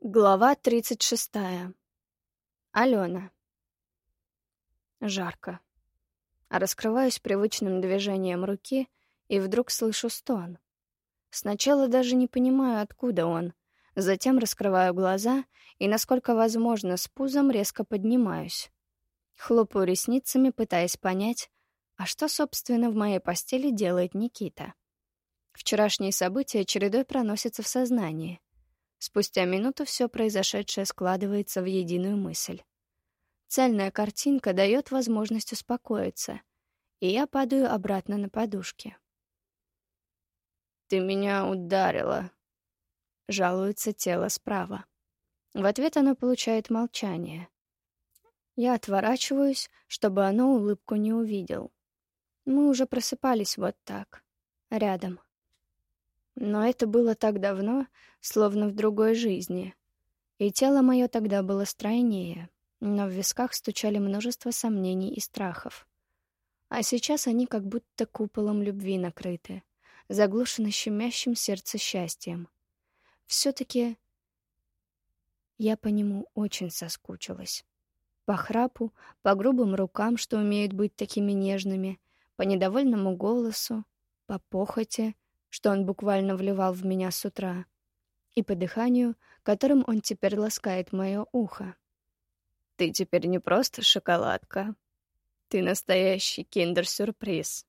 Глава 36. Алена. Жарко. Раскрываюсь привычным движением руки и вдруг слышу стон. Сначала даже не понимаю, откуда он. Затем раскрываю глаза и, насколько возможно, с пузом резко поднимаюсь. Хлопаю ресницами, пытаясь понять, а что, собственно, в моей постели делает Никита. Вчерашние события чередой проносятся в сознании — Спустя минуту все произошедшее складывается в единую мысль. Цельная картинка дает возможность успокоиться, и я падаю обратно на подушки. «Ты меня ударила», — жалуется тело справа. В ответ оно получает молчание. Я отворачиваюсь, чтобы оно улыбку не увидел. Мы уже просыпались вот так, рядом. Но это было так давно, словно в другой жизни. И тело мое тогда было стройнее, но в висках стучали множество сомнений и страхов. А сейчас они как будто куполом любви накрыты, заглушены щемящим сердце счастьем. Все-таки я по нему очень соскучилась. По храпу, по грубым рукам, что умеют быть такими нежными, по недовольному голосу, по похоти — что он буквально вливал в меня с утра, и по дыханию, которым он теперь ласкает мое ухо. «Ты теперь не просто шоколадка. Ты настоящий киндер-сюрприз.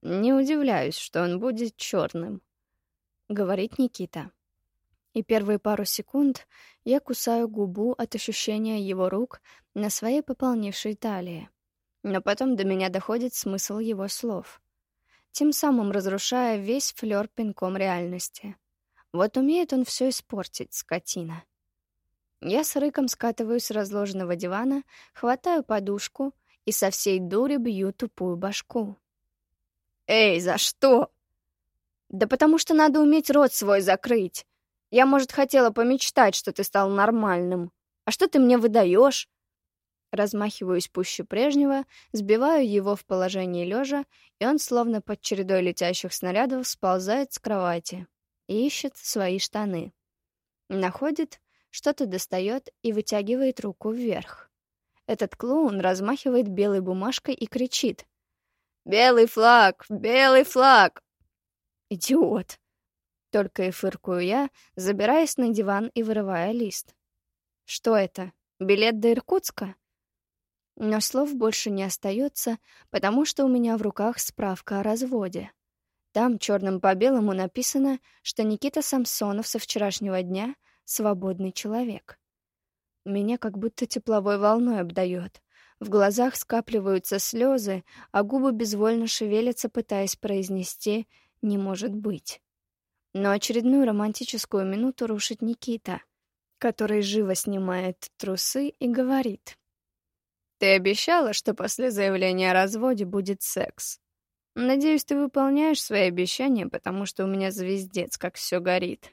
Не удивляюсь, что он будет черным», — говорит Никита. И первые пару секунд я кусаю губу от ощущения его рук на своей пополневшей талии. Но потом до меня доходит смысл его слов тем самым разрушая весь флёр пинком реальности. Вот умеет он все испортить, скотина. Я с рыком скатываюсь с разложенного дивана, хватаю подушку и со всей дури бью тупую башку. «Эй, за что?» «Да потому что надо уметь рот свой закрыть. Я, может, хотела помечтать, что ты стал нормальным. А что ты мне выдаешь? Размахиваюсь пуще прежнего, сбиваю его в положение лежа, и он, словно под чередой летящих снарядов, сползает с кровати и ищет свои штаны. Находит, что-то достает и вытягивает руку вверх. Этот клоун размахивает белой бумажкой и кричит. «Белый флаг! Белый флаг!» «Идиот!» Только и фыркую я, забираясь на диван и вырывая лист. «Что это? Билет до Иркутска?» Но слов больше не остается, потому что у меня в руках справка о разводе. Там черным по белому написано, что Никита Самсонов со вчерашнего дня — свободный человек. Меня как будто тепловой волной обдает. В глазах скапливаются слезы, а губы безвольно шевелятся, пытаясь произнести «не может быть». Но очередную романтическую минуту рушит Никита, который живо снимает трусы и говорит — ты обещала, что после заявления о разводе будет секс. Надеюсь, ты выполняешь свои обещания, потому что у меня звездец, как все горит.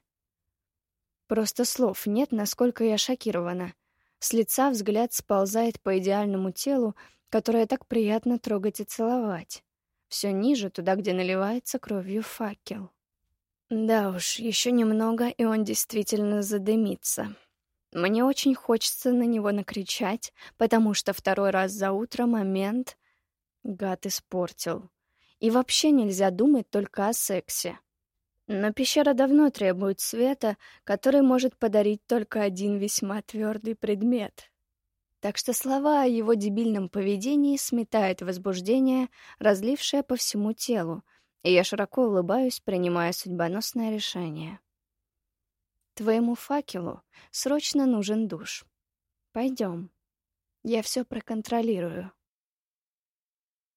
Просто слов нет, насколько я шокирована. С лица взгляд сползает по идеальному телу, которое так приятно трогать и целовать. Все ниже, туда, где наливается кровью факел. Да уж, еще немного, и он действительно задымится. Мне очень хочется на него накричать, потому что второй раз за утро момент гад испортил. И вообще нельзя думать только о сексе. Но пещера давно требует света, который может подарить только один весьма твердый предмет. Так что слова о его дебильном поведении сметают возбуждение, разлившее по всему телу, и я широко улыбаюсь, принимая судьбоносное решение. Твоему факелу срочно нужен душ. Пойдем. Я все проконтролирую.